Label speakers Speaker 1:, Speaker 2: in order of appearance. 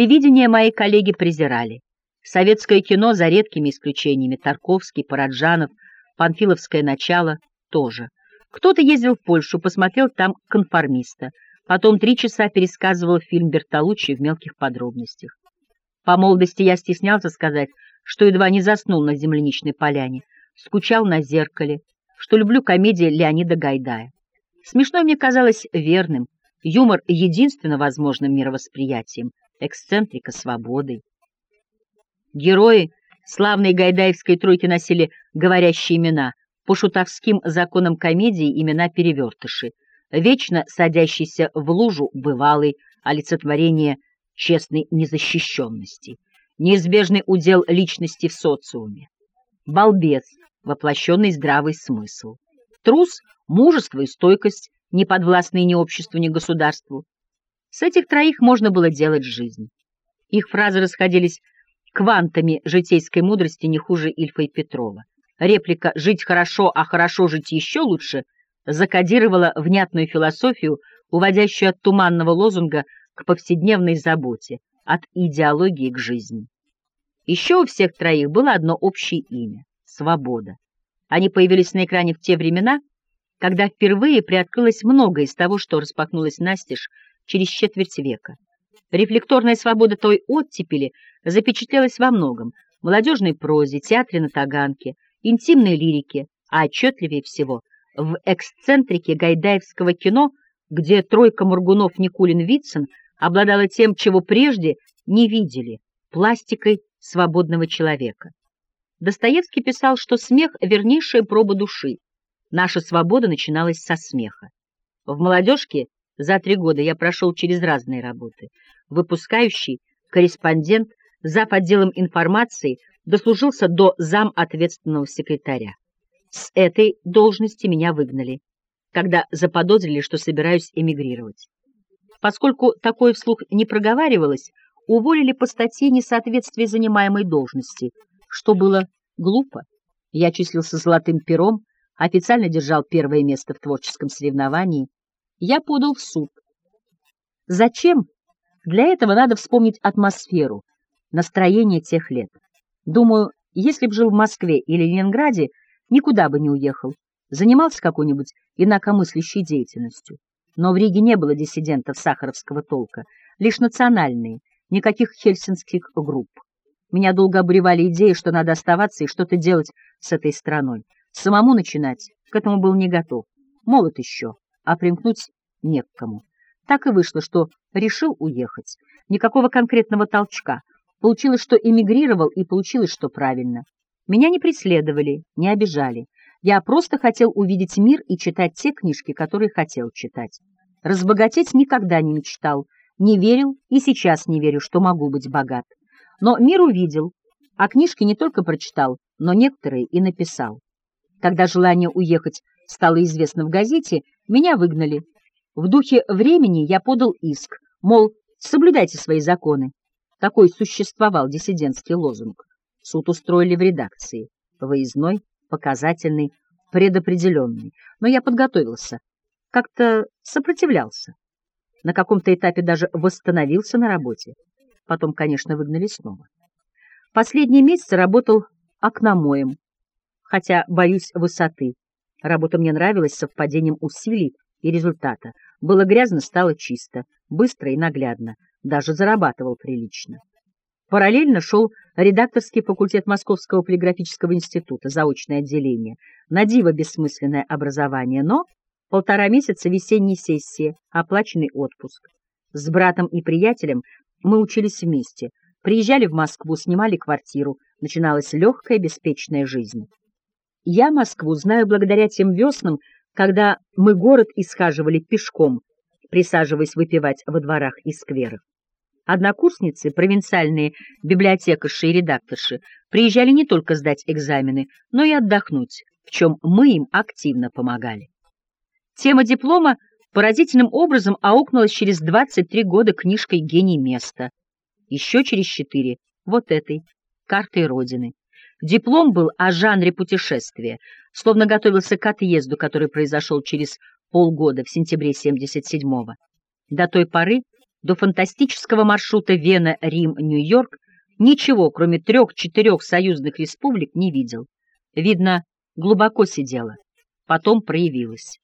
Speaker 1: Телевидение мои коллеги презирали. Советское кино, за редкими исключениями, Тарковский, Параджанов, Панфиловское начало тоже. Кто-то ездил в Польшу, посмотрел там конформиста, потом три часа пересказывал фильм Бертолуччи в мелких подробностях. По молодости я стеснялся сказать, что едва не заснул на земляничной поляне, скучал на зеркале, что люблю комедии Леонида Гайдая. Смешно мне казалось верным, юмор единственно возможным мировосприятием, эксцентрика свободой. Герои славной гайдаевской тройки носили говорящие имена, по шутовским законам комедии имена перевертыши, вечно садящийся в лужу бывалый, олицетворение честной незащищенности, неизбежный удел личности в социуме, балбес, воплощенный здравый смысл, трус — мужество и стойкость, не подвластные ни обществу, ни государству. С этих троих можно было делать жизнь. Их фразы расходились квантами житейской мудрости не хуже Ильфа и Петрова. Реплика «жить хорошо, а хорошо жить еще лучше» закодировала внятную философию, уводящую от туманного лозунга к повседневной заботе, от идеологии к жизни. Еще у всех троих было одно общее имя — свобода. Они появились на экране в те времена, когда впервые приоткрылось многое из того, что распахнулось настежь через четверть века. Рефлекторная свобода той оттепели запечатлелась во многом — молодежной прозе, театре на Таганке, интимной лирике, а отчетливее всего — в эксцентрике гайдаевского кино, где тройка Мургунов, Никулин, Вицин обладала тем, чего прежде не видели — пластикой свободного человека. Достоевский писал, что смех — вернейшая проба души. Наша свобода начиналась со смеха. В «Молодежке» за три года я прошел через разные работы. Выпускающий, корреспондент, зав. отделом информации, дослужился до зам ответственного секретаря. С этой должности меня выгнали, когда заподозрили, что собираюсь эмигрировать. Поскольку такое вслух не проговаривалось, уволили по статье несоответствие занимаемой должности, что было глупо. Я числился золотым пером, официально держал первое место в творческом соревновании. Я подал в суд. Зачем? Для этого надо вспомнить атмосферу, настроение тех лет. Думаю, если б жил в Москве или Ленинграде, никуда бы не уехал, занимался какой-нибудь инакомыслящей деятельностью. Но в Риге не было диссидентов сахаровского толка, лишь национальные, никаких хельсинских групп. Меня долго обуревали идеи, что надо оставаться и что-то делать с этой страной. Самому начинать к этому был не готов. Молод еще, а примкнуть не к кому. Так и вышло, что решил уехать. Никакого конкретного толчка. Получилось, что эмигрировал, и получилось, что правильно. Меня не преследовали, не обижали. Я просто хотел увидеть мир и читать те книжки, которые хотел читать. Разбогатеть никогда не мечтал, не верил и сейчас не верю, что могу быть богат. Но мир увидел, а книжки не только прочитал, но некоторые и написал. Когда желание уехать стало известно в газете, меня выгнали. В духе времени я подал иск, мол, соблюдайте свои законы. Такой существовал диссидентский лозунг. Суд устроили в редакции. Выездной, показательный, предопределенный. Но я подготовился. Как-то сопротивлялся. На каком-то этапе даже восстановился на работе. Потом, конечно, выгнали снова. Последние месяцы работал окномоем, хотя боюсь высоты. Работа мне нравилась совпадением усилий и результата. Было грязно, стало чисто, быстро и наглядно. Даже зарабатывал прилично. Параллельно шел редакторский факультет Московского полиграфического института, заочное отделение. На диво бессмысленное образование, но полтора месяца весенней сессии, оплаченный отпуск. С братом и приятелем мы учились вместе, приезжали в Москву, снимали квартиру, начиналась легкая, беспечная жизнь. Я Москву знаю благодаря тем веснам, когда мы город исхаживали пешком, присаживаясь выпивать во дворах и скверах. Однокурсницы, провинциальные библиотекарши и редакторши, приезжали не только сдать экзамены, но и отдохнуть, в чем мы им активно помогали. Тема диплома поразительным образом аукнулась через 23 года книжкой «Гений места». Еще через четыре — вот этой, «Картой Родины». Диплом был о жанре путешествия, словно готовился к отъезду, который произошел через полгода, в сентябре 77-го. До той поры, до фантастического маршрута Вена-Рим-Нью-Йорк, ничего, кроме трех-четырех союзных республик, не видел. Видно, глубоко сидела, потом проявилась.